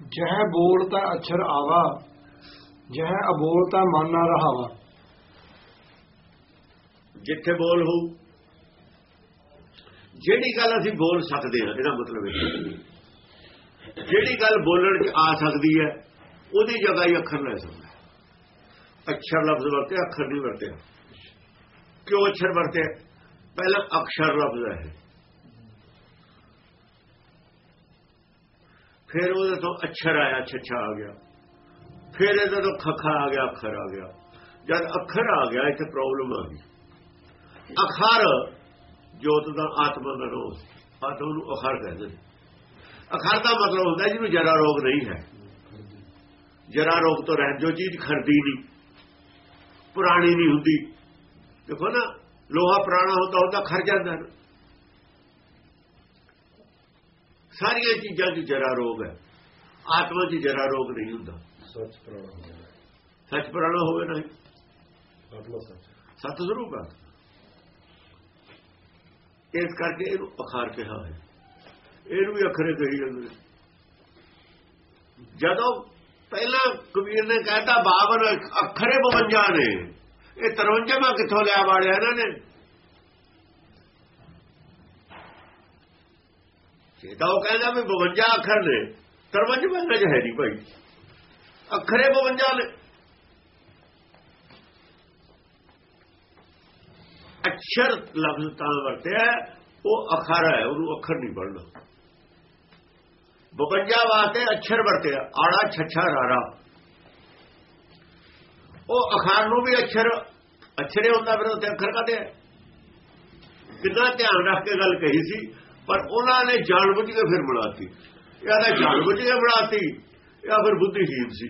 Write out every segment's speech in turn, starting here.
ਜਹ ਬੋਲਤਾ ਅਛਰ ਆਵਾ, ਜਹ ਅਬੋਲਤਾ ਮਨ ਨਾ ਰਹਾਵਾ। ਜਿੱਥੇ ਬੋਲ ਹੋਊ, ਜਿਹੜੀ ਗੱਲ ਅਸੀਂ ਬੋਲ ਸਕਦੇ ਹਾਂ, ਇਹਦਾ ਮਤਲਬ ਇਹ ਜਿਹੜੀ ਗੱਲ ਬੋਲਣ 'ਚ ਆ ਸਕਦੀ ਹੈ, ਉਹਦੀ ਜਗ੍ਹਾ ਹੀ ਅੱਖਰ ਲੈ ਸਕਦਾ ਹੈ। ਅੱਖਰ ਲਫ਼ਜ਼ ਵਰਤੇ, ਅੱਖਰ ਨਹੀਂ ਵਰਤਿਆ ਕਿਉਂ ਅੱਖਰ ਵਰਤਿਆ ਪਹਿਲਾਂ ਅੱਖਰ ਲਫ਼ਜ਼ ਹੈ। ਫਿਰ ਉਹਦੇ ਤੋਂ ਅੱਖਰ ਆਇਆ, ਛੱਛਾ ਆ ਗਿਆ। ਫਿਰ ਇਹਦੇ ਤੋਂ ਖਖਾ ਆ ਗਿਆ, ਅੱਖਰ ਆ ਗਿਆ। ਜਦ ਅੱਖਰ ਆ ਗਿਆ, ਇੱਥੇ ਪ੍ਰੋਬਲਮ ਆ ਗਈ। ਅਖਰ, ਜੋਤ ਦਾ ਆਤਮਾ ਦਾ ਰੋਗ। ਆਤਮ ਨੂੰ ਅਖਰ ਕਹਿੰਦੇ ਨੇ। ਅਖਰ ਦਾ ਮਤਲਬ ਹੁੰਦਾ ਜਿਹਨੂੰ ਜਰਾ ਰੋਗ ਨਹੀਂ ਹੈ। ਜਰਾ ਰੋਗ ਤੋਂ ਰਹਿ ਜੋ ਚੀਜ਼ ਖਰਦੀ ਨਹੀਂ, ਪੁਰਾਣੀ ਨਹੀਂ ਹੁੰਦੀ। ਦੇਖੋ ਨਾ, ਲੋਹਾ ਪੁਰਾਣਾ ਹੁੰਦਾ ਹੁੰਦਾ ਖਰ ਜਾਂਦਾ ਨਾ। ਸਾਰੀਆਂ ਚੀਜ਼ਾਂ 'ਚ ਜਰਾ ਰੋਗ ਹੈ। ਆਤਮਾ 'ਚ ਜਰਾ ਰੋਗ ਨਹੀਂ ਹੁੰਦਾ। ਸੱਚ ਪ੍ਰਾਣਾ ਸੱਚ ਪੁਰਾਣਾ ਹੋਵੇ ਨਹੀਂ ਆਤਮਾ ਸੱਚ ਸਤ ਸਰੂਪ ਹੈ ਇਸ ਕਰਕੇ ਇਹਨੂੰ ਅਖਾਰ ਕਿਹਾ ਹੈ। ਇਹਨੂੰ ਵੀ ਅਖਰੇ ਕਹੀ ਜਾਂਦੇ ਨੇ। ਜਦੋਂ ਪਹਿਲਾਂ ਕਬੀਰ ਨੇ ਕਹਿਤਾ ਬਾਬਰ ਅਖਰੇ 52 ਨੇ। ਇਹ 53ਵਾਂ ਕਿੱਥੋਂ ਲਿਆ ਵਾੜਿਆ ਇਹਨਾਂ ਨੇ? ਇਹ ਤਾਂ ਉਹ ਕਹਿੰਦਾ ਵੀ 52 ਅੱਖਰ ਨੇ। 53ਵਾਂ ਵਿੱਚ ਹੈ ਨਹੀਂ ਭਾਈ। ਅੱਖਰੇ 52 ਨੇ। ਅਕਸ਼ਰ ਲਫ਼ਜ਼ ਤਾਂ ਵਰਤਿਆ ਉਹ ਅਖਰ ਹੈ, ਉਹਨੂੰ ਅੱਖਰ ਨਹੀਂ ਪੜਨਾ 52 ਵਾਸਤੇ ਅਕਸ਼ਰ ਵਰਤਿਆ, ਆੜਾ ਛੱਛਾ ਰਾਰਾ। ਉਹ ਅਖਰ ਨੂੰ ਵੀ ਅਕਸ਼ਰ ਅਛਰੇ ਹੁੰਦਾ, ਫਿਰ ਉੱਥੇ ਅੱਖਰ ਕਹਦੇ ਕਿੰਨਾ ਧਿਆਨ ਰੱਖ ਕੇ ਗੱਲ ਕਹੀ ਸੀ ਪਰ ਉਹਨਾਂ ਨੇ ਜਾਣਬੁੱਝ ਕੇ ਫਿਰ ਬਣਾਤੀ। ਜਾਂ ਤਾਂ ਜਾਣਬੁੱਝ ਕੇ ਬਣਾਤੀ, ਜਾਂ ਫਿਰ ਬੁੱਧੀਹੀਨ ਸੀ।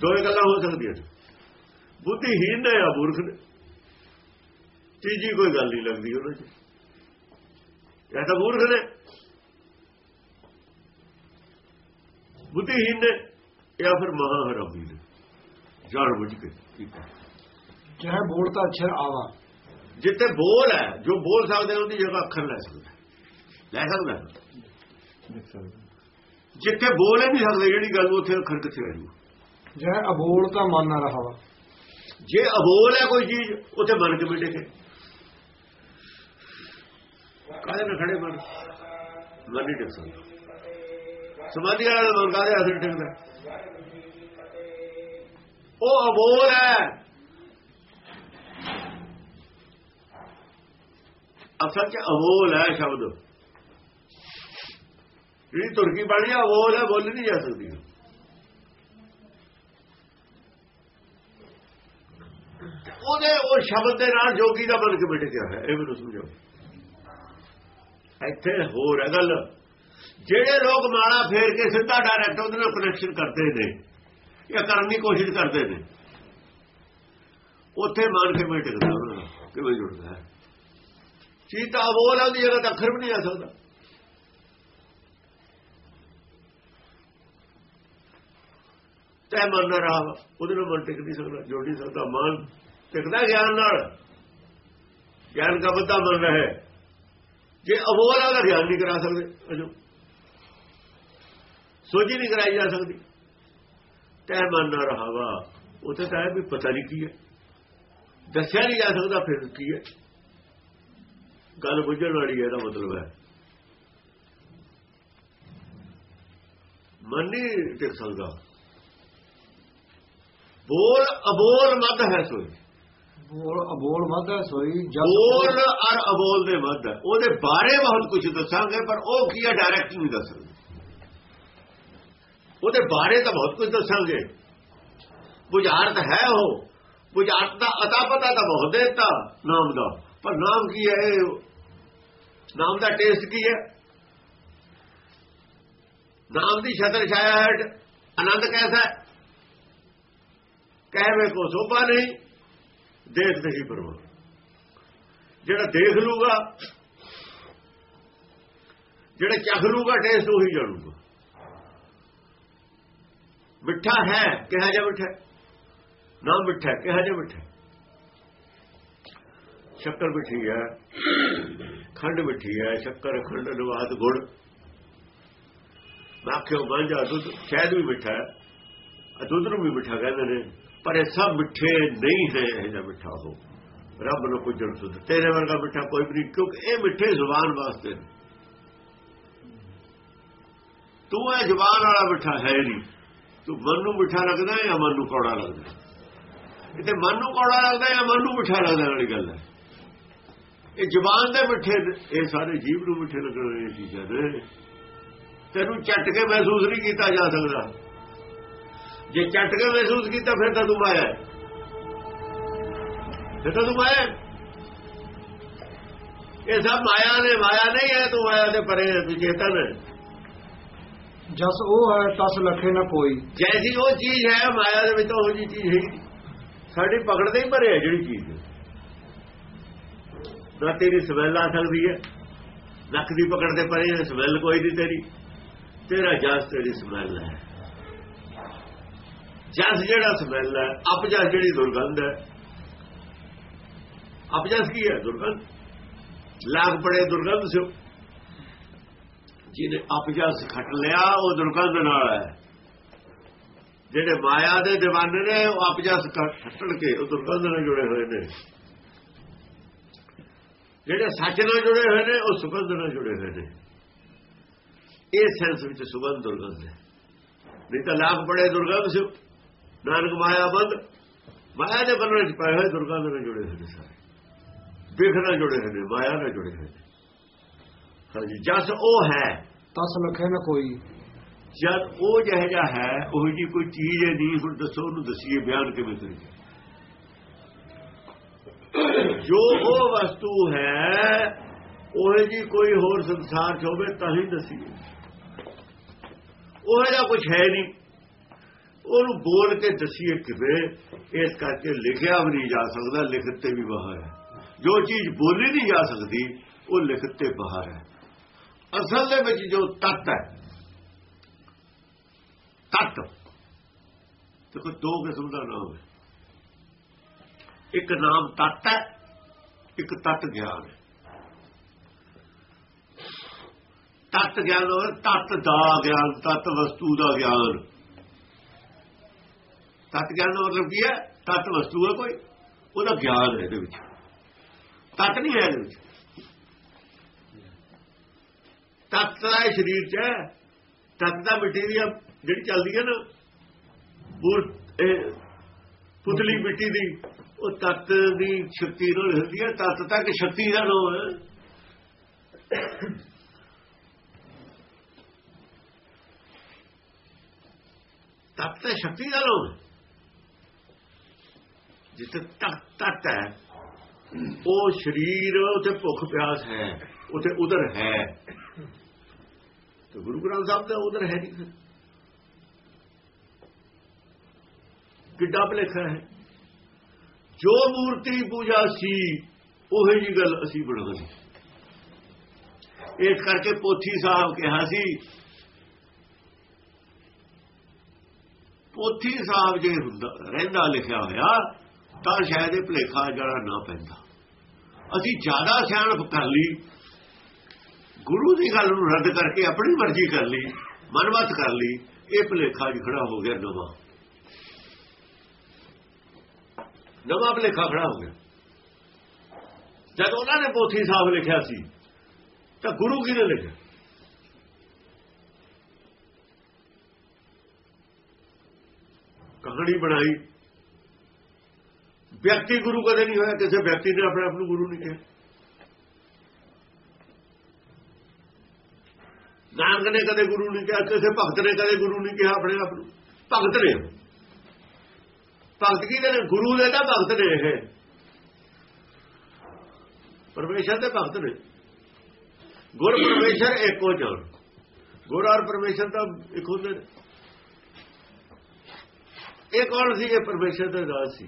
ਦੋਵੇਂ ਗੱਲਾਂ ਹੋ ਸਕਦੀਆਂ ਬੁੱਧੀਹੀਨ ਨੇ ਜਾਂ ਮੂਰਖ ਨੇ? ਤੀਜੀ ਕੋਈ ਗੱਲ ਨਹੀਂ ਲੱਗਦੀ ਉਹਨਾਂ 'ਚ। ਇਹ ਤਾਂ ਮੂਰਖ ਨੇ? ਬੁੱਧੀਹੀਨ ਨੇ ਜਾਂ ਫਿਰ ਮਹਾਹਰਾਮੀ ਨੇ? ਜਾਣ ਬੁੱਝ ਕੇ। ਕੀਤਾ ਜਹ ਬੋਲਤਾ ਅਛਰ ਆਵਾ। ਜਿੱਥੇ ਬੋਲ ਹੈ ਜੋ ਬੋਲ ਸਕਦੇ ਉਹਦੀ ਜਗ੍ਹਾ ਅੱਖਰ ਲੈ ਸਕਦਾ। ਲੈ ਸਕਦਾ ਜਿੱਥੇ ਬੋਲ ਹੀ ਨਹੀਂ ਸਕਦੇ ਜਿਹੜੀ ਗੱਲ ਉੱਥੇ ਅੱਖਰ ਕਿੱਥੇ ਆਈ ਜਹ ਅਬੋਲਤਾ ਮਨ ਨਾ ਰਹਾਵਾ ਜੇ ਅਬੋਲ ਹੈ ਕੋਈ ਚੀਜ਼ ਉੱਥੇ ਮਨ ਕੇ ਮਿਟੇ ਕੇ ਕਾਹਦੇ ਨਾਲ ਖੜੇ ਮਨ? ਮਨ ਨਹੀਂ ਟਿਕ ਸਕਦਾ। ਸਮਾਧੀ ਵਾਲਾ ਮਨ ਕਾਹਦੇ ਅਸਰ ਟਿਕਦਾ ਉਹ ਅਬੋਲ ਹੈ ਅਸਲ ਚ ਅਬੋਲ ਹੈ ਸ਼ਬਦ। ਜਿਹੜੀ ਤੁਰਕੀ ਬਾਣੀ ਹੈ ਅਬੋਲ ਹੈ, ਬੋਲੀ ਨਹੀਂ ਜਾ ਸਕਦੀ। ਉਹਦੇ ਉਹ ਸ਼ਬਦ ਦੇ ਨਾਲ ਜੋਗੀ ਦਾ ਮਨ ਕਿਵੇਂ ਟਿਕਿਆ ਹੈ ਇਹ ਮੈਨੂੰ ਸਮਝਾਓ। ਇੱਥੇ ਹੋਰ ਹੈ ਗੱਲ। ਜਿਹੜੇ ਲੋਕ ਮਾਲਾ ਫੇਰ ਕੇ ਸਿੱਧਾ ਡਾਇਰੈਕਟ ਉਹਦੇ ਨਾਲ ਕਨੈਕਸ਼ਨ ਕਰਦੇ ਨੇ, ਜਾਂ ਕਰਨ ਦੀ ਕੋਸ਼ਿਸ਼ ਕਰਦੇ ਨੇ, ਉੱਥੇ ਮਨ ਕਿਵੇਂ ਟਿਕਦਾ ਉਹਨਾਂ ਦਾ ਕਿਵੇਂ ਜੁੜਦਾ ਹੈ। ਚੀਜ਼ ਤਾਂ ਬੋਲ ਉਹਦੀ ਜਗ੍ਹਾ ਤਾਂ ਅੱਖਰ ਵੀ ਨਹੀਂ ਆ ਸਕਦਾ। ਤੈ ਮਨ ਨਾ ਰਹਾ ਉਹਦੇ ਨਾਲ ਮਨ ਟਿਕ ਨਹੀਂ ਸਕਦਾ, ਜੋੜ ਨਹੀਂ ਸਕਦਾ। ਮਨ ਟਿਕਦਾ ਗਿਆਨ ਨਾਲ। ਗਿਆਨ ਦਾ ਬੱਦਾ ਮਨ ਰਹੇ। ਜੇ ਅਬੋਲ ਆ ਗਿਆਨ ਨਹੀਂ ਕਰਾ ਸਕਦੇ, ਅਜੋ। ਸੋਝੀ ਨਹੀਂ ਕਰਾਈ ਜਾ ਸਕਦੀ। ਤੈ ਮਨ ਨਾ ਰਹਾਵਾ। ਉਥੇ ਤਾਂ ਇਹ ਵੀ ਪਤਾ ਨਹੀਂ ਕੀ ਹੈ। ਦੱਸਿਆ ਨਹੀਂ ਜਾ ਸਕਦਾ ਫਿਰ ਕੀ ਹੈ। ਗੱਲ ਬੁੱਝਣ ਵਾਲੀ ਹੈ ਇਹਦਾ ਮਤਲਬ ਹੈ। ਮਨ ਨਹੀਂ ਟਿਕ ਸਕਦਾ ਬੋਲ ਅਬੋਲ ਮਦ ਹੈ ਸੋਈ। ਬੋਲ ਅਬੋਲ ਵਾਧਾ ਸੋਈ ਜਦ ਬੋਲ ਔਰ ਅਬੋਲ ਦੇ ਮੱਧ ਹੈ। ਉਹਦੇ ਬਾਰੇ ਬਹੁਤ ਕੁਝ ਦੱਸਾਂਗੇ ਪਰ ਉਹ ਕੀ ਹੈ ਡਾਇਰੈਕਟ ਨਹੀਂ ਦੱਸ ਸਕਦੇ ਉਹਦੇ ਬਾਰੇ ਤਾਂ ਬਹੁਤ ਕੁਝ ਦੱਸਾਂਗੇ। ਬੁਝਾਰਤ ਹੈ ਉਹ। ਬੁਝਾਰਤ ਦਾ ਅਤਾ ਪਤਾ ਤਾਂ ਬਹੁਤ ਦੇਤਾ ਨਾਮ ਦਾ। ਪਰ ਨਾਮ ਕੀ ਹੈ? ਨਾਮ ਦਾ ਟੇਸਟ ਕੀ ਹੈ? ਨਾਮ ਦੀ ਛਤਰ ਛਾਇਆ ਹੈ, ਆਨੰਦ ਕੈਸਾ ਹੈ? ਕਹਿਵੇ ਕੋ ਸੋਭਾ ਨਹੀਂ, ਦੇਖ ਨਹੀਂ ਪਰਵਾ ਜਿਹੜਾ ਦੇਖ ਲੂਗਾ, ਜਿਹੜਾ ਚੱਖ ਲੂਗਾ ਟੇਸਟ ਉਹੀ ਜਾਣੂਗਾ। ਮਿੱਠਾ ਹੈ, ਕਿਹਾ ਜਾ ਮਿੱਠਾ ਨਾ ਮਿੱਠਾ ਕਿਹਾ ਜਾ ਮਿੱਠਾ ਸ਼ੱਕਰ ਮਿੱਠੀ ਹੈ। ਖੰਡ ਮਿੱਠੀ ਹੈ, ਸ਼ੱਕਰ, ਖੰਡ ਨਵਾਦ ਗੁੜ। ਮੈਂ ਆਖਿਓ ਮਾਂਝਾ ਦੁੱਧ ਸ਼ਾਇਦ ਵੀ ਮਿੱਠਾ ਹੈ। ਦੁੱਧ ਨੂੰ ਵੀ ਮਿੱਠਾ ਕਹਿੰਦੇ ਨੇ, ਪਰ ਇਹ ਸਭ ਮਿੱਠੇ ਨਹੀਂ ਹੈ ਇਹ ਜਿਹਾ ਮਿੱਠਾ ਹੋ ਰੱਬ ਨੂੰ ਪੁੱਜਣ ਸੁਧ ਤੇਰੇ ਵਰਗਾ ਮਿੱਠਾ ਕੋਈ ਵੀ ਨਹੀਂ, ਕਿਉਂਕਿ ਇਹ ਮਿੱਠੇ ਜ਼ੁਬਾਨ ਵਾਸਤੇ ਨੇ। ਤੂੰ ਇਹ ਜ਼ੁਬਾਨ ਵਾਲਾ ਮਿੱਠਾ ਹੈ ਨਹੀਂ। ਤੂੰ ਮਨ ਨੂੰ ਮਿੱਠਾ ਲੱਗਦਾ ਹੈ ਜਾਂ ਮਨ ਨੂੰ ਕੌੜਾ ਲੱਗਦਾ ਹੈ? ਇਹ ਤੇ ਮਨ ਨੂੰ ਕੌੜਾ ਲੱਗਦਾ ਹੈ ਜਾਂ ਮਨ ਨੂੰ ਮਿੱਠਾ ਲੱਗਦਾ ਵਾਲੀ ਗੱਲ ਹੈ। ਇਹ ਜ਼ੁਬਾਨ ਦੇ ਮਿੱਠੇ ਇਹ ਸਾਰੇ ਜੀਵ ਨੂੰ ਮਿੱਠੇ ਲੱਗਣ ਵਾਲੀਆਂ ਚੀਜ਼ਾਂ ਨੇ ਤੈਨੂੰ ਚੱਟ ਕੇ ਮਹਿਸੂਸ ਨਹੀਂ ਕੀਤਾ ਜਾ ਸਕਦਾ ਜੇ ਚੱਟ ਕੇ ਮਹਿਸੂਸ ਕੀਤਾ ਫਿਰ ਤਾਂ ਤੂੰ ਮਾਇਆ ਹੈ। ਫਿਰ ਤਾਂ ਤੂੰ ਮਾਇਆ ਹੈ। ਇਹ ਸਭ ਮਾਇਆ ਨੇ ਮਾਇਆ ਨਹੀਂ ਹੈ ਤੂੰ ਮਾਇਆ ਦੇ ਪਰੇ ਵਿਜੇਤਨ ਹੈ ਜਸ ਉਹ ਹੈ ਤਸ ਲਖੇ ਨਾ ਕੋਈ ਜੈਸੀ ਉਹ ਚੀਜ਼ ਹੈ ਮਾਇਆ ਦੇ ਵਿੱਚ ਉਹ ਜੀ ਚੀਜ਼ ਹੈ। ਸਾਡੀ ਪਕੜ ਦੇ ਹੀ ਭਰੇ ਹੈ ਜਿਹੜੀ ਚੀਜ਼ ਨਾ ਤੇਰੀ ਸਮੈਲ ਆ ਸਕਦੀ ਹੈ। ਨੱਕ ਦੀ ਪਕੜ ਦੇ ਪਰੇ ਹੈ ਸਮੈਲ ਕੋਈ ਨਹੀਂ ਤੇਰੀ। ਤੇਰਾ ਜਸ ਤੇਰੀ ਸਮੈਲ ਹੈ। ਜਸ ਜਿਹੜਾ ਸਮੈਲ ਹੈ ਅਪਜਸ ਜਿਹੜੀ ਦੁਰਗੰਧ ਹੈ। ਅਪਜਸ ਕੀ ਹੈ? ਦੁਰਗੰਧ। ਲਾਗ ਪੜੇ ਦੁਰਗੰਧ ਸਿਓ। ਜਿਹਨੇ ਅਪਜਸ ਖੱਟ ਲਿਆ, ਉਹ ਦੁਰਗੰਧ ਨਾਲ ਹੈ। ਜਿਹੜੇ ਮਾਇਆ ਦੇ دیਵਾਨੇ ਨੇ, ਉਹ ਅਪਜਸ ਖੱਟਣ ਕੇ ਉਹ ਦੁਰਗੰਧ ਨਾਲ ਜੁੜੇ ਹੋਏ ਨੇ। ਜਿਹੜੇ ਸੱਚ ਨਾਲ ਜੁੜੇ ਹੋਏ ਨੇ ਉਹ ਸੁਗੰਧ ਨਾਲ ਜੁੜੇ ਹੋਏ ਨੇ। ਇਹ ਸੈਂਸ ਵਿੱਚ ਸੁਗੰਧ ਦੁਰਗੰਧ ਹੈ। ਨਹੀਂ ਤਾਂ ਲਾਗ ਬੜੇ ਦੁਰਗੰਧ ਸਿਓ। ਨਾਨਕ ਮਾਇਆ ਬੰਦ। ਮਾਇਆ ਦੇ ਬੰਨ੍ਹ ਵਿੱਚ ਪਏ ਹੋਏ ਦੁਰਗੰਧ ਨਾਲ ਜੁੜੇ ਹੋਏ ਨੇ ਸਾਰੇ। ਵਿਖ ਨਾਲ ਜੁੜੇ ਹੋਏ ਨੇ ਮਾਇਆ ਨਾਲ ਜੁੜੇ ਹੋਏ ਨੇ। ਹਾਂਜੀ ਜਸ ਉਹ ਹੈ। ਤਸ ਲਖੇ ਨਾ ਕੋਈ। ਜਦ ਉਹ ਜਿਹੋ ਜਿਹਾ ਹੈ ਉਹ ਜੀ ਕੋਈ ਚੀਜ਼ ਹੈ ਨਹੀਂ ਹੁਣ ਦੱਸੋ ਉਹਨੂੰ ਦਸੀਏ ਬਿਆਨ ਕਿਵੇਂ ਕਰੀਏ? ਜੋ ਉਹ ਵਸਤੂ ਹੈ, ਉਹ ਜੀ ਕੋਈ ਹੋਰ ਸੰਸਾਰ 'ਚ ਹੋਵੇ ਤਾਂ ਹੀ ਦਸੀਏ। ਉਹ ਜਿਹਾ ਕੁਝ ਹੈ ਨਹੀਂ। ਉਹਨੂੰ ਬੋਲ ਕੇ ਦਸੀਏ ਕਿਵੇਂ, ਇਸ ਕਰਕੇ ਲਿਖਿਆ ਵੀ ਨਹੀਂ ਜਾ ਸਕਦਾ, ਲਿਖਤ ਤੇ ਵੀ ਬਾਹਰ ਹੈ। ਜੋ ਚੀਜ਼ ਬੋਲੀ ਨਹੀਂ ਜਾ ਸਕਦੀ, ਉਹ ਲਿਖਤ ਤੇ ਬਾਹਰ ਹੈ। ਅਸਲ ਦੇ ਵਿੱਚ ਜੋ ਤੱਤ ਹੈ, ਤੱਤ, ਦੇਖੋ ਦੋ ਕਿਸਮ ਦਾ ਨਾਮ ਹੈ। ਇੱਕ ਨਾਮ ਤੱਤ ਹੈ ਇੱਕ ਤੱਤ ਗਿਆਨ ਹੈ। ਤੱਤ ਗਿਆਨ ਹੋਵੇ ਤੱਤ ਦਾ ਗਿਆਨ ਤੱਤ ਵਸਤੂ ਦਾ ਗਿਆਨ। ਤੱਤ ਗਿਆਨ ਦਾ ਮਤਲਬ ਕੀ ਹੈ? ਤੱਤ ਵਸਤੂ ਹੈ ਕੋਈ। ਉਹਦਾ ਗਿਆਨ ਹੈ ਇਹਦੇ ਵਿੱਚ। ਤੱਤ ਨਹੀਂ ਹੈ ਇਹਦੇ ਵਿੱਚ। ਤੱਤ ਦਾ ਇਹ ਸਰੀਰ ਚ ਹੈ। ਤੱਤ ਦਾ ਮਟੀਰੀਅਲ ਜਿਹੜੀ ਚੱਲਦੀ ਹੈ ਨਾ ਪੂਰ ਪੁਤਲੀ ਮਿੱਟੀ ਦੀ। ਉਹ ਤੱਤ ਦੀ ਸ਼ਕਤੀ ਨਾਲ ਹੁੰਦੀ ਹੈ, ਤੱਤ ਤੱਕ ਸ਼ਕਤੀ ਦਾ ਨਾਮ ਹੈ। ਤੱਤ ਤਾਂ ਸ਼ਕਤੀ ਦਾ ਨਾਮ ਜਿੱਥੇ ਤੱਤ ਤੱਤ ਹੈ, ਉਹ ਸਰੀਰ, ਉਥੇ ਭੁੱਖ ਪਿਆਸ ਹੈ, ਉਥੇ ਉਧਰ ਹੈ। ਤੇ ਗੁਰੂ ਗ੍ਰੰਥ ਸਾਹਿਬ ਦਾ ਉਧਰ ਹੈ ਨਹੀਂ। ਕਿੱਡਾ ਭਲੇਖਾ ਹੈ। ਜੋ ਮੂਰਤੀ ਪੂਜਾ ਸੀ, ਉਹੀ ਜੀ ਗੱਲ ਅਸੀਂ ਬਣਾਉਣੀ ਇਸ ਕਰਕੇ ਪੋਥੀ ਸਾਹਿਬ ਕਿਹਾ ਸੀ, ਪੋਥੀ ਸਾਹਿਬ ਜੇ ਹੁੰਦਾ, ਰਹਿੰਦਾ ਲਿਖਿਆ ਹੋਇਆ, ਤਾਂ ਸ਼ਾਇਦ ਇਹ ਭਲੇਖਾ ਜਿਹੜਾ ਨਾ ਪੈਂਦਾ। ਅਸੀਂ ਜ਼ਿਆਦਾ ਸਿਆਣਪ ਕਰ ਲਈ, ਗੁਰੂ ਦੀ ਗੱਲ ਨੂੰ ਰੱਦ ਕਰਕੇ ਆਪਣੀ ਮਰਜ਼ੀ ਕਰ ਲਈ, ਮਨਮਤ ਕਰ ਲਈ, ਇਹ ਭਲੇਖਾ ਜੀ ਖੜਾ ਹੋ ਗਿਆ ਨਵਾਂ। ਨਵਾਂ ਭਲੇਖਾ ਖੜਾ ਹੋ ਗਿਆ। ਜਦ ਉਹਨਾਂ ਨੇ ਪੋਥੀ ਸਾਹਿਬ ਲਿਖਿਆ ਸੀ, ਤਾਂ ਗੁਰੂ ਕਿਹਨੇ ਲਿਖਿਆ? ਕਹਾਣੀ ਬਣਾਈ। ਵਿਅਕਤੀ ਗੁਰੂ ਕਦੇ ਨਹੀਂ ਹੋਇਆ, ਕਿਸੇ ਵਿਅਕਤੀ ਨੇ ਆਪਣੇ ਆਪ ਨੂੰ ਗੁਰੂ ਨਹੀਂ ਕਿਹਾ। ਨਾਨਕ ਨੇ ਕਦੇ ਗੁਰੂ ਨਹੀਂ ਕਿਹਾ, ਕਿਸੇ ਭਗਤ ਨੇ ਕਦੇ ਗੁਰੂ ਨਹੀਂ ਕਿਹਾ ਆਪਣੇ ਆਪ ਨੂੰ। ਭਗਤ ਨੇ। ਭਗਤ ਕੀ ਨੇ ਗੁਰੂ ਦੇ ਤਾਂ ਭਗਤ ਨੇ ਇਹ। ਪਰਮੇਸ਼ਰ ਦੇ ਭਗਤ ਨੇ। ਗੁਰ ਪਰਮੇਸ਼ਰ ਇੱਕੋ ਜਾਣ ਗੁਰ ਔਰ ਪਰਮੇਸ਼ਰ ਤਾਂ ਇੱਕ ਹੁੰਦੇ ਨੇ ਇਹ ਕੌਣ ਸੀ? ਇਹ ਪਰਮੇਸ਼ਰ ਦਾ ਦਾਸ ਸੀ।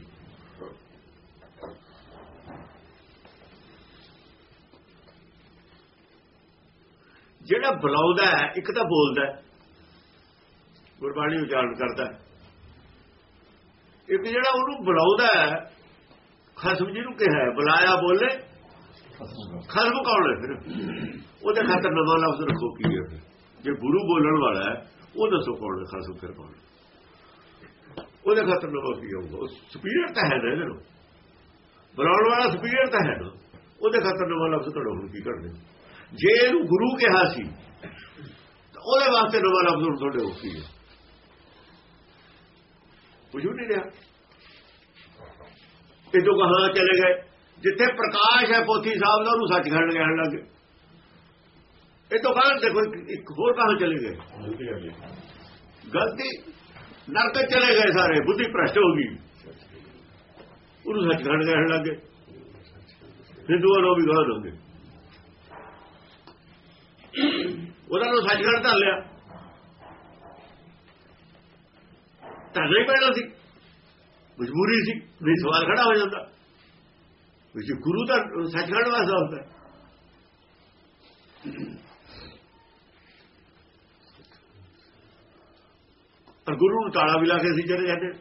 ਜਿਹੜਾ ਬੁਲਾਉਂਦਾ ਹੈ, ਇੱਕ ਤਾਂ ਬੋਲਦਾ ਗੁਰਬਾਣੀ ਉਚਾਰਨ ਕਰਦਾ ਹੈ। ਇੱਕ ਜਿਹੜਾ ਉਹਨੂੰ ਬੁਲਾਉਂਦਾ ਹੈ, ਖਸਮ ਜੀ ਨੂੰ ਕਿਹਾ ਹੈ, ਬੁਲਾਇਆ ਬੋਲੇ, ਖਸਮ ਕੌਣ ਹੈ ਫਿਰ? ਉਹਦੇ ਖਾਤਰ ਨਵਾਂ ਲਫ਼ਜ਼ ਰੱਖੋ ਕੀ ਹੈ ਜੇ ਗੁਰੂ ਬੋਲਣ ਵਾਲਾ ਹੈ, ਉਹ ਦੱਸੋ ਕੌਣ ਹੈ ਖਾਸੂ ਫਿਰ ਕੌਣ ਉਹਦੇ ਖਾਤਰ ਨਵਾਂ ਕੀ ਹੋਊਗਾ? ਸੁਪੀਰੀਅਰ ਤਾਂ ਹੈ ਨਾ ਇਹਦੇ ਬੁਲਾਉਣ ਵਾਲਾ ਸੁਪੀਰੀਅਰ ਤਾਂ ਹੈ ਨਾ। ਉਹਦੇ ਖਾਤਰ ਨਵਾਂ ਲਫ਼ਜ਼ ਤੁਹਾਡਾ ਹੁਣ ਕੀ ਕਰਦੇ ਜੇ ਇਹਨੂੰ ਗੁਰੂ ਕਿਹਾ ਸੀ, ਤਾਂ ਉਹਦੇ ਵਾਸਤੇ ਨਵਾਂ ਲਫ਼ਜ਼ ਹੁਣ ਤੁਹਾਡੇ ਹੋ ਕੀ ਹੈ। ਬੁਝੂ ਨਹੀਂ ਰਿਹਾ। ਇਹ ਤੋਂ ਕਹਾਂ ਚਲੇ ਗਏ। ਜਿੱਥੇ ਪ੍ਰਕਾਸ਼ ਹੈ ਪੋਥੀ ਸਾਹਿਬ ਦਾ ਉਹਨੂੰ ਸੱਚਖੰਡ ਕਹਿਣ ਲੱਗੇ ਇਹ ਤੋਂ ਕਹਾਂ ਦੇਖੋ ਇੱਕ- ਇੱਕ ਹੋਰ ਕਹਾਂ ਚਲੇ ਗਏ। ਗਲਤੀ ਨਰਕ ਚਲੇ ਗਏ ਸਾਰੇ ਬੁੱਧੀ ਭ੍ਰਸ਼ਟ ਹੋ ਗਈ। ਉਹਨੂੰ ਸੱਚਖੰਡ ਕਹਿਣ ਲੱਗੇ ਹਿੰਦੂਆਂ ਨੂੰ ਵੀ ਗਾਹ ਹੋਗੇ ਉਹਨਾਂ ਨੂੰ ਸੱਚਖੰਡ ਧਰ ਲਿਆ। ਧਰਨਾ ਹੀ ਪੈਣਾ ਸੀ। ਮਜਬੂਰੀ ਸੀ ਨਹੀਂ ਸਵਾਲ ਖੜਾ ਹੋ ਜਾਂਦਾ। ਵਿੱਚ ਗੁਰੂ ਦਾ ਸੱਚਖੰਡ ਵਾਸਤਾ ਹੁੰਦਾ। ਪਰ ਗੁਰੂ ਨੂੰ ਤਾਲਾ ਵੀ ਲਾ ਕੇ ਸੀ ਚਲੇ ਜਾਂਦੇ।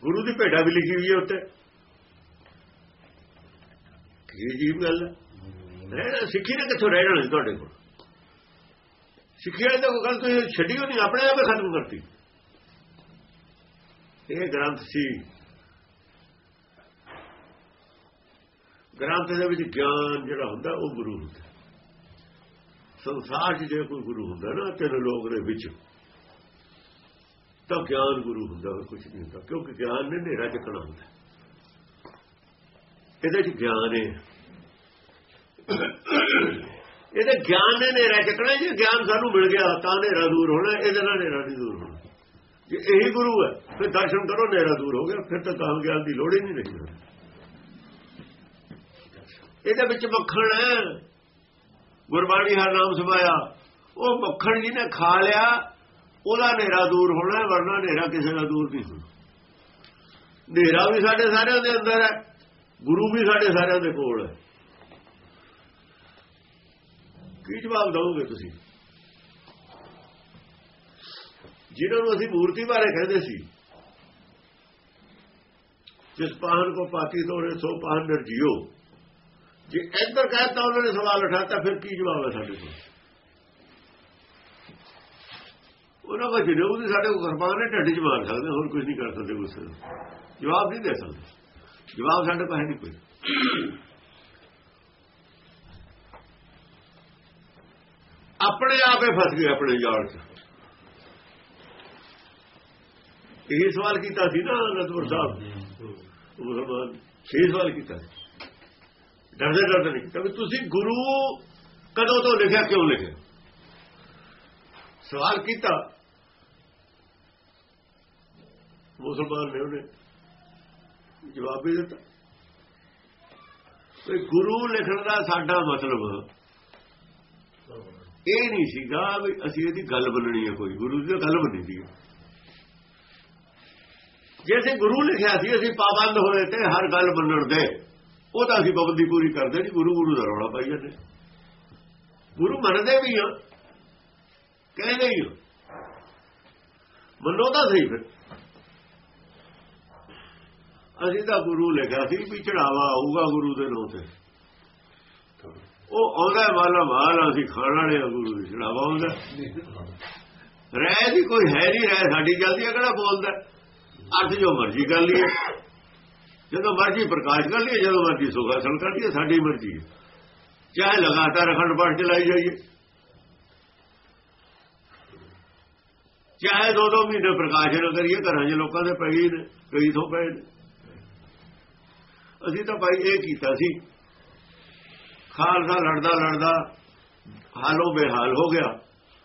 ਗੁਰੂ ਦੀ ਭੇਡਾ ਵੀ ਲਿਖੀ ਹੋਈ ਹੈ ਉੱਤੇ। ਕੀ ਜੀਵ ਗੱਲ ਹੈ। ਰਹਿਣਾ ਸਿੱਖੀ ਨੇ ਕਿੱਥੋਂ ਰਹਿ ਜਾਣਾ ਸੀ ਤੁਹਾਡੇ ਕੋਲ? ਸਿੱਖੀ ਵਾਲੇ ਤਾਂ ਕੋਈ ਗੱਲ ਤੁਸੀਂ ਛੱਡੀ ਹੋਈ ਨਹੀਂ, ਆਪਣੇ ਹੀ ਖਤਮ ਕਰਤੀ। ਇਹ ਗ੍ਰੰਥ ਸੀ। ਗ੍ਰੰਥ ਦੇ ਵਿੱਚ ਗਿਆਨ ਜਿਹੜਾ ਹੁੰਦਾ, ਉਹ ਗੁਰੂ ਹੁੰਦਾ। ਸੰਸਾਰ 'ਚ ਜੇ ਕੋਈ ਗੁਰੂ ਹੁੰਦਾ ਨਾ, ਤਿੰਨ ਲੋਕ ਦੇ ਵਿੱਚ, ਤਾਂ ਗਿਆਨ ਗੁਰੂ ਹੁੰਦਾ, ਹੋਰ ਕੁਝ ਨਹੀਂ ਹੁੰਦਾ, ਕਿਉਂਕਿ ਗਿਆਨ ਨੇ ਹਨੇਰਾ ਚੱਕਣਾ ਹੁੰਦਾ। ਇਹਦੇ 'ਚ ਗਿਆਨ ਹੈ ਇਹਦੇ ਗਿਆਨ ਨੇ ਹਨੇਰਾ ਚੱਕਣਾ ਜੇ, ਗਿਆਨ ਸਾਨੂੰ ਮਿਲ ਗਿਆ, ਤਾਂ ਹਨੇਰਾ ਦੂਰ ਹੋਣਾ, ਇਹਦੇ ਨਾਲ ਹਨੇਰਾ ਨਹੀਂ ਦੂਰ ਹੋਣਾ। ਜੇ ਇਹੀ ਗੁਰੂ ਹੈ, ਫਿਰ ਦਰਸ਼ਨ ਕਰੋ, ਹਨੇਰਾ ਦੂਰ ਹੋ ਗਿਆ, ਫਿਰ ਤਾਂ ਕਾਮ ਗਿਆਨ ਦੀ ਲੋੜ ਹੀ ਨਹੀਂ ਰਹੀ। ਇਹਦੇ ਵਿੱਚ ਮੱਖਣ ਹੈ। ਗੁਰਬਾਣੀ ਹਰ ਨਾਮ ਸਮਾਇਆ। ਉਹ ਮੱਖਣ ਜਿਹਨੇ ਖਾ ਲਿਆ, ਉਹਦਾ ਹਨੇਰਾ ਦੂਰ ਹੋਣਾ ਵਰਨਾ ਹਨੇਰਾ ਕਿਸੇ ਦਾ ਦੂਰ ਨਹੀਂ ਹੋਣਾ। ਹਨੇਰਾ ਵੀ ਸਾਡੇ ਸਾਰਿਆਂ ਦੇ ਅੰਦਰ ਹੈ, ਗੁਰੂ ਵੀ ਸਾਡੇ ਸਾਰਿਆਂ ਦੇ ਕੋਲ ਹੈ। ਕੀ ਜਵਾਬ ਦਵੋਗੇ ਤੁਸੀਂ। ਜਿਹਨਾਂ ਨੂੰ ਅਸੀਂ ਮੂਰਤੀ ਬਾਰੇ ਕਹਿੰਦੇ ਸੀ, ਜਿਸ ਪਾਹਨ ਕੋ ਪਾਤੀ ਤੋੜੇ ਸੋ ਪਾਹਨ ਨਿਰਜੀਓ ਜੇ ਇੱਧਰ ਕਹਿਤਾ ਉਹਨਾਂ ਨੇ ਸਵਾਲ ਉਠਾਤਾ, ਫਿਰ ਕੀ ਜਵਾਬ ਹੈ ਸਾਡੇ ਕੋਲ? ਉਹਨਾਂ ਕੋ ਜਿਹੜੇ ਉਹਦੇ ਸਾਡੇ ਕੋਲ ਕਿਰਪਾਨ ਨੇ, ਢੱਡ 'ਚ ਮਾਰ ਸਕਦੇ, ਹੋਰ ਕੁਝ ਨਹੀਂ ਕਰ ਸਕਦੇ ਗੁੱਸੇ ਨੂੰ ਜਵਾਬ ਨਹੀਂ ਦੇ ਸਕਦੇ। ਜਵਾਬ ਸਾਡੇ ਕੋਲ ਹੈ ਨਹੀਂ ਕੋਈ। ਆਪਣੇ ਆਪ ਹੀ ਫਸ ਗਏ ਆਪਣੇ ਜਾਲ 'ਚ। ਇਹ ਸਵਾਲ ਕੀਤਾ ਸੀ ਨਾ ਅਨੰਦਪੁਰ ਸਾਹਿਬ ਮੁਸਲਮਾਨ ਛੇ ਸਵਾਲ ਕੀਤਾ ਸੀ। ਡਰਦੇ ਡਰਦੇ ਨਹੀਂ। ਕੀਤਾ ਤੁਸੀਂ ਗੁਰੂ ਕਦੋਂ ਤੋਂ ਲਿਖਿਆ, ਕਿਉਂ ਲਿਖਿਆ? ਸਵਾਲ ਕੀਤਾ। ਮੁਸਲਮਾਨ ਨੇ ਉਹਨੇ ਜਵਾਬ ਵੀ ਦਿੱਤਾ। ਵੀ ਗੁਰੂ ਲਿਖਣ ਦਾ ਸਾਡਾ ਮਤਲਬ ਇਹ ਨਹੀਂ ਸੀਗਾ ਵੀ ਅਸੀਂ ਇਹਦੀ ਗੱਲ ਬੰਨਣੀ ਹੈ ਕੋਈ, ਗੁਰੂ ਦੀ ਤਾਂ ਗੱਲ ਬੰਨੀ ਦੀ ਜੇ ਅਸੀਂ ਗੁਰੂ ਲਿਖਿਆ ਸੀ, ਅਸੀਂ ਪਾਬੰਦ ਹੋਏ ਤੇ ਹਰ ਗੱਲ ਮੰਨਣ ਦੇ ਉਹ ਤਾਂ ਅਸੀਂ ਪਾਬੰਦੀ ਪੂਰੀ ਕਰਦੇ ਨਹੀਂ, ਗੁਰੂ ਗੁਰੂ ਦਾ ਰੌਲਾ ਪਾਈ ਜਾਂਦੇ। ਗੁਰੂ ਮੰਨਦੇ ਵੀ ਆ, ਕਹਿੰਦੇ ਹੀ ਆ। ਮੰਨੋ ਤਾਂ ਸਹੀ ਫਿਰ। ਅਸੀਂ ਤਾਂ ਗੁਰੂ ਲਿਖਿਆ ਸੀ ਵੀ ਚੜਾਵਾ ਆਊਗਾ ਗੁਰੂ ਦੇ ਨਾਂ ਤੇ। ਉਹ ਆਉਂਦਾ ਵਾਲਾ ਮਾਲ, ਅਸੀਂ ਖਾਣ ਵਾਲੇ ਆ ਗੁਰੂ ਦੀ ਚੜਾਵਾ ਆਉਂਦਾ ਰਹਿ ਦੀ ਕੋਈ ਹੈ ਨਹੀਂ, ਰਹਿ ਸਾਡੀ ਜਲਦੀ ਕਿਹੜਾ ਬੋਲਦਾ ਅਰਥ ਜੋ ਮਰਜ਼ੀ ਕਰ ਲਈਏ। ਜਦੋਂ ਮਰਜ਼ੀ ਪ੍ਰਕਾਸ਼ ਕਰ ਲਈਏ, ਜਦੋਂ ਮਰਜ਼ੀ ਸੁਖਾਸਨ ਕਰ ਲਈਏ, ਸਾਡੀ ਮਰਜ਼ੀ ਹੈ। ਚਾਹੇ ਲਗਾਤਾਰ ਅਖੰਡ ਪਾਠ ਚਲਾਈ ਜਾਈਏ। ਚਾਹੇ ਦੋ ਦੋ ਮਹੀਨੇ ਪ੍ਰਕਾਸ਼ਨ ਕਰੀਏ, ਘਰਾਂ 'ਚ ਲੋਕਾਂ ਦੇ ਪਈ ਨੇ, ਕਈ ਤੋਂ ਪਏ ਨੇ। ਅਸੀਂ ਤਾਂ ਭਾਈ ਇਹ ਕੀਤਾ ਸੀ ਖਾਲਸਾ ਲੜਦਾ ਲੜਦਾ ਹਾਲੋ ਬੇਹਾਲ ਹੋ ਗਿਆ।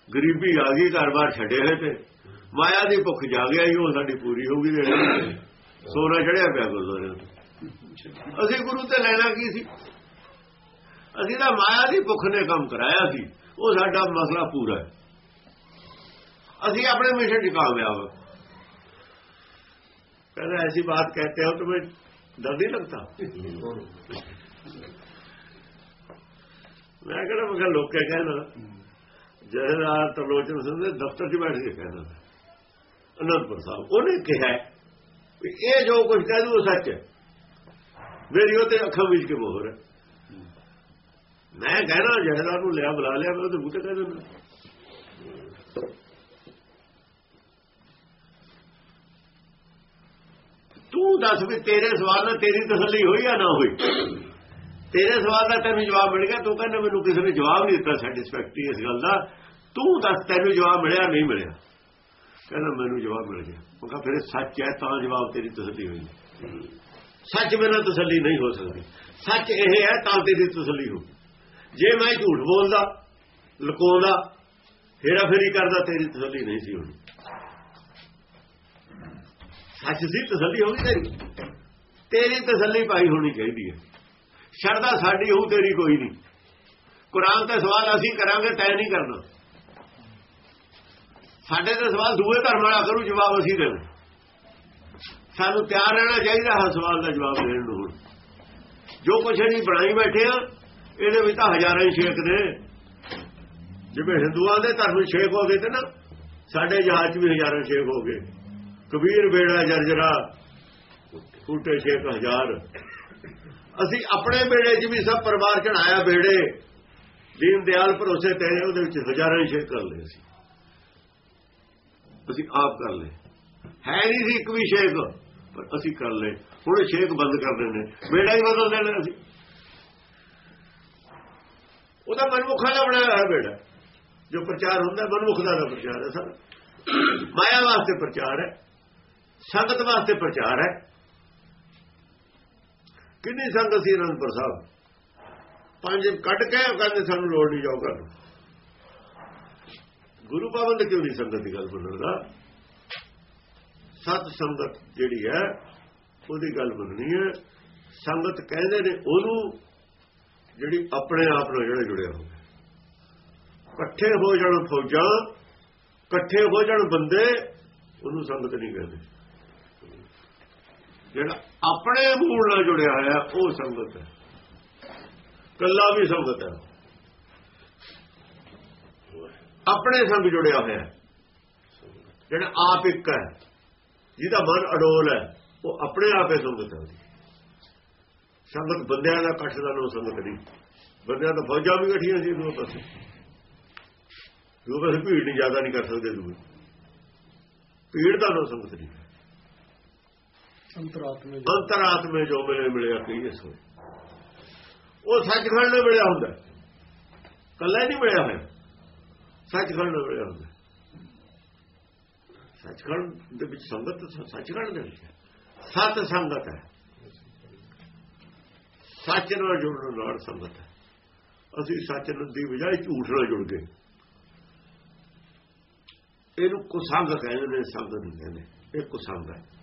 ਗਰੀਬੀ ਆ ਗਈ ਘਰ-ਬਾਰ ਛੱਡੇ ਹੋਏ ਤੇ। ਮਾਇਆ ਦੀ ਭੁੱਖ ਜਾਗਿਆ ਹੀ ਉਹ ਸਾਡੀ ਪੂਰੀ ਹੋ ਗਈ ਜਿਹੜੀ ਸੋਨਾ ਚੜਿਆ ਪਿਆ ਗੁਰਦੁਆਰੇ ਅਸੀਂ ਗੁਰੂ ਤੇ ਲੈਣਾ ਕੀ ਸੀ? ਅਸੀਂ ਤਾਂ ਮਾਇਆ ਦੀ ਭੁੱਖ ਨੇ ਕੰਮ ਕਰਾਇਆ ਸੀ। ਉਹ ਸਾਡਾ ਮਸਲਾ ਪੂਰਾ ਹੈ। ਅਸੀਂ ਆਪਣੇ ਮਿਸ਼ਨ ਚ ਕਾਮਯਾਬ ਕਹਿੰਦਾ ਐਸੀ ਬਾਤ ਕਹਤੇ ਹੋ ਤੁਮੇ ਡਰ ਨਹੀਂ ਲੱਗਦਾ। ਮੈਂ ਕਹਿੰਦਾ ਮੈਂ ਕਿਹਾ ਲੋਕ ਕਹਿ ਕਹਿੰਦਾ ਤਰਲੋਚਨ ਸਿੰਘ ਦੇ ਦਫ਼ਤਰ 'ਚ ਬੈਠ ਕੇ ਕਹਿੰਦਾ ਅਨੰਦਪੁਰ ਸਾਹਿਬ, ਉਹਨੇ ਕਿਹਾ ਵੀ ਇਹ ਜੋ ਕੁਝ ਕਹਿ ਦੂ ਉਹ ਸੱਚ ਹੈ। ਮੇਰੀ ਉਹ ਤੇ ਅੱਖਾਂ ਵਿੱਚ ਕੇ ਮੋਹਰ ਹੈ। ਮੈਂ ਕਹਿਣਾ ਜਹਦਾਰ ਨੂੰ ਲਿਆ, ਬੁਲਾ ਲਿਆ, ਮੈਂ ਉਹਦੇ ਮੂੰਹ ਤੇ ਕਹਿ ਦਿੰਦਾ। ਤੂੰ ਦੱਸ ਵੀ ਤੇਰੇ ਸਵਾਲ ਨਾਲ ਤੇਰੀ ਤਸੱਲੀ ਹੋਈ ਜਾਂ ਨਾ ਹੋਈ? ਤੇਰੇ ਸਵਾਲ ਦਾ ਤੈਨੂੰ ਜਵਾਬ ਮਿਲ ਗਿਆ, ਤੂੰ ਕਹਿੰਦਾ ਮੈਨੂੰ ਕਿਸੇ ਨੇ ਜਵਾਬ ਨਹੀਂ ਦਿੱਤਾ ਸੈਟੀਸਫੈਕਟਰੀ ਇਸ ਗੱਲ ਦਾ। ਤੂੰ ਦੱਸ, ਤੈਨੂੰ ਜਵਾਬ ਮਿਲਿਆ, ਨਹੀਂ ਮਿਲਿਆ? ਕਹਿੰਦਾ ਮੈਨੂੰ ਜਵਾਬ ਮਿਲ ਗਿਆ। ਉਹ ਕਹਿੰਦਾ ਫਿਰ ਸੱਚ ਹੈ, ਤਾਂ ਜਵਾਬ ਤੇਰੀ ਤਸੱਲੀ ਹੋਈ। ਸੱਚ ਬਿਨਾਂ ਤਸੱਲੀ ਨਹੀਂ ਹੋ ਸਕਦੀ। ਸੱਚ ਇਹ ਹੈ, ਤਾਂ ਤੇਰੀ ਤਸੱਲੀ ਹੋ ਜੇ ਮੈਂ ਝੂਠ ਬੋਲਦਾ, ਲੁਕਾਉਂਦਾ ਫੇਰਾ ਫੇਰੀ ਕਰਦਾ, ਤੇਰੀ ਤਸੱਲੀ ਨਹੀਂ ਸੀ ਹੋਣੀ। ਸੱਚ ਸੀ, ਤਸੱਲੀ ਹੋਣੀ ਤੇਰੀ ਤੇਰੀ ਤਸੱਲੀ ਪਾਈ ਹੋਣੀ ਚਾਹੀਦੀ ਹੈ। ਸ਼ਰਧਾ ਸਾਡੀ ਹੋਊ, ਤੇਰੀ ਕੋਈ ਨਹੀਂ। ਕੁਰਾਨ ਤੇ ਸਵਾਲ ਅਸੀਂ ਕਰਾਂਗੇ, ਤੈਅ ਨਹੀਂ ਕਰਨਾ। ਸਾਡੇ ਤੇ ਸਵਾਲ ਦੂਏ ਧਰਮ ਵਾਲਾ ਕਰੂ, ਜਵਾਬ ਅਸੀਂ ਦੇਣਾ। ਸਾਨੂੰ ਤਿਆਰ ਰਹਿਣਾ ਚਾਹੀਦਾ, ਹਰ ਸਵਾਲ ਦਾ ਜਵਾਬ ਦੇਣ ਨੂੰ ਹੁਣ। ਜੋ ਕੁਛ ਅਸੀਂ ਬਣਾਈ ਬੈਠੇ ਆ, ਇਹਦੇ ਵਿੱਚ ਤਾਂ ਹਜ਼ਾਰਾਂ ਹੀ ਛੇਕ ਨੇ। ਜਿਵੇਂ ਹਿੰਦੂਆਂ ਦੇ ਧਰਮ ਛੇਕ ਹੋ ਗਏ ਤੇ ਨਾ, ਸਾਡੇ ਜਹਾਜ਼ 'ਚ ਵੀ ਹਜ਼ਾਰਾਂ ਛੇਕ ਹੋ ਗਏ। ਕਬੀਰ, ਬੇੜਾ, ਜਰਜਰਾ ਫੂਟੇ ਛੇਕ ਹਜ਼ਾਰ। ਅਸੀਂ ਆਪਣੇ ਬੇੜੇ 'ਚ ਵੀ ਸਭ ਪਰਿਵਾਰ ਚੜਾਇਆ ਬੇੜੇ ਦੀਨ ਦਿਆਲ ਭਰੋਸੇ ਤੇਰੇ ਉਹਦੇ ਵਿੱਚ ਹਜ਼ਾਰਾਂ ਹੀ ਛੇਕ ਕਰ ਲਏ ਅਸੀਂ। ਅਸੀਂ ਆਪ ਕਰ ਲਏ। ਹੈ ਨਹੀਂ ਸੀ ਇੱਕ ਵੀ ਛੇਕ, ਪਰ ਅਸੀਂ ਕਰ ਲਏ। ਹੁਣ ਇਹ ਬੰਦ ਕਰ ਦਿੰਦੇ ਬੇੜਾ ਹੀ ਬਦਲ ਦੇਣਾ ਅਸੀਂ। ਉਹਦਾ ਮਨਮੁਖਾਂ ਦਾ ਬਣਾਇਆ ਹੋਇਆ ਬੇੜਾ ਜੋ ਪ੍ਰਚਾਰ ਹੁੰਦਾ, ਮਨਮੁਖ ਦਾ ਪ੍ਰਚਾਰ ਹੈ ਸਰ ਮਾਇਆ ਵਾਸਤੇ ਪ੍ਰਚਾਰ ਹੈ। ਸੰਗਤ ਵਾਸਤੇ ਪ੍ਰਚਾਰ ਹੈ। ਕਿੰਨੀ ਸੰਗਤ ਸੀ ਅਨੰਦਪੁਰ ਸਾਹਿਬ ਪੰਜ ਕੱਢ ਕੇ ਕਹਿੰਦੇ ਸਾਨੂੰ ਲੋੜ ਨਹੀਂ, ਜਾਓ ਕਰਨ ਗੁਰੂ ਪਾਵਨ ਕਿਉਂ ਨਹੀਂ ਸੰਗਤ ਦੀ ਗੱਲ ਮੰਨਦਾ ਸਤ ਸੰਗਤ ਜਿਹੜੀ ਹੈ, ਉਹਦੀ ਗੱਲ ਮੰਨਣੀ ਹੈ। ਸੰਗਤ ਕਹਿੰਦੇ ਨੇ ਉਹਨੂੰ ਜਿਹੜੀ ਆਪਣੇ ਆਪ ਨਾਲ ਜਿਹੜਾ ਜੁੜਿਆ ਹੋਵੇ। ਇਕੱਠੇ ਹੋ ਜਾਣ ਫੌਜਾਂ, ਇਕੱਠੇ ਹੋ ਜਾਣ ਬੰਦੇ, ਉਹਨੂੰ ਸੰਗਤ ਨਹੀਂ ਕਹਿੰਦੇ। ਜਿਹੜਾ ਆਪਣੇ ਮੂਲ ਨਾਲ ਜੁੜਿਆ ਹੋਇਆ ਉਹ ਸੰਗਤ ਹੈ। ਕੱਲਾ ਵੀ ਸੰਗਤ ਹੈ। ਆਪਣੇ ਸੰਗ ਜੁੜਿਆ ਹੋਇਆ ਜਿਹੜਾ ਆਪ ਇੱਕ ਹੈ, ਜਿਹਦਾ ਮਨ ਅਡੋਲ ਹੈ, ਉਹ ਆਪਣੇ ਆਪ ਹੀ ਸੰਗਤ ਹੈ। ਸੰਗਤ ਬੰਦਿਆਂ ਦਾ ਇਕੱਠ ਦਾ ਨੋ ਸੰਗਤ ਨਹੀਂ। ਬੰਦਿਆਂ ਤਾਂ ਫੌਜਾਂ ਵੀ ਇਕੱਠੀਆਂ ਸੀ ਦੋ ਪਾਸੇ। ਦੋ ਪਾਸੇ ਭੀੜ ਨਹੀਂ ਜ਼ਿਆਦਾ ਨਹੀਂ ਕਰ ਸਕਦੇ ਦੂਏ। ਭੀੜ ਦਾ ਨੋ ਸੰਗਤ ਨਹੀਂ। ਅੰਤਰਾਤਮੇ ਅੰਤਰਾਤਮੇ ਜੋ ਮਿਲੇ, ਮਿਲਿਆ ਕਹੀਏ ਸੋ ਉਹ ਸੱਚਖੰਡ ਨਾਲ ਮਿਲਿਆ ਹੁੰਦਾ। ਕੱਲਾ ਨਹੀਂ ਮਿਲਿਆ ਹੋਇਆ। ਸੱਚਖੰਡ ਨਾਲ ਮਿਲਿਆ ਹੁੰਦਾ। ਸੱਚਖੰਡ ਦੇ ਵਿੱਚ ਸੰਗਤ, ਸੱਚਖੰਡ ਦੇ ਵਿੱਚ ਹੈ। ਸਤ ਸੰਗਤ ਹੈ। ਸੱਚ ਨਾਲ ਜੁੜਨ ਨਾਲ ਸੰਗਤ ਹੈ। ਅਸੀਂ ਸੱਚ ਨਾਲ ਦੀ ਬਜਾਏ ਝੂਠ ਨਾਲ ਜੁੜ ਗਏ। ਇਹਨੂੰ ਕੁਸੰਗ ਕਹਿੰਦੇ ਨੇ ਸੰਗਤ ਨਹੀਂ ਕਹਿੰਦੇ। ਇਹ ਕੁਸੰਗ ਹੈ।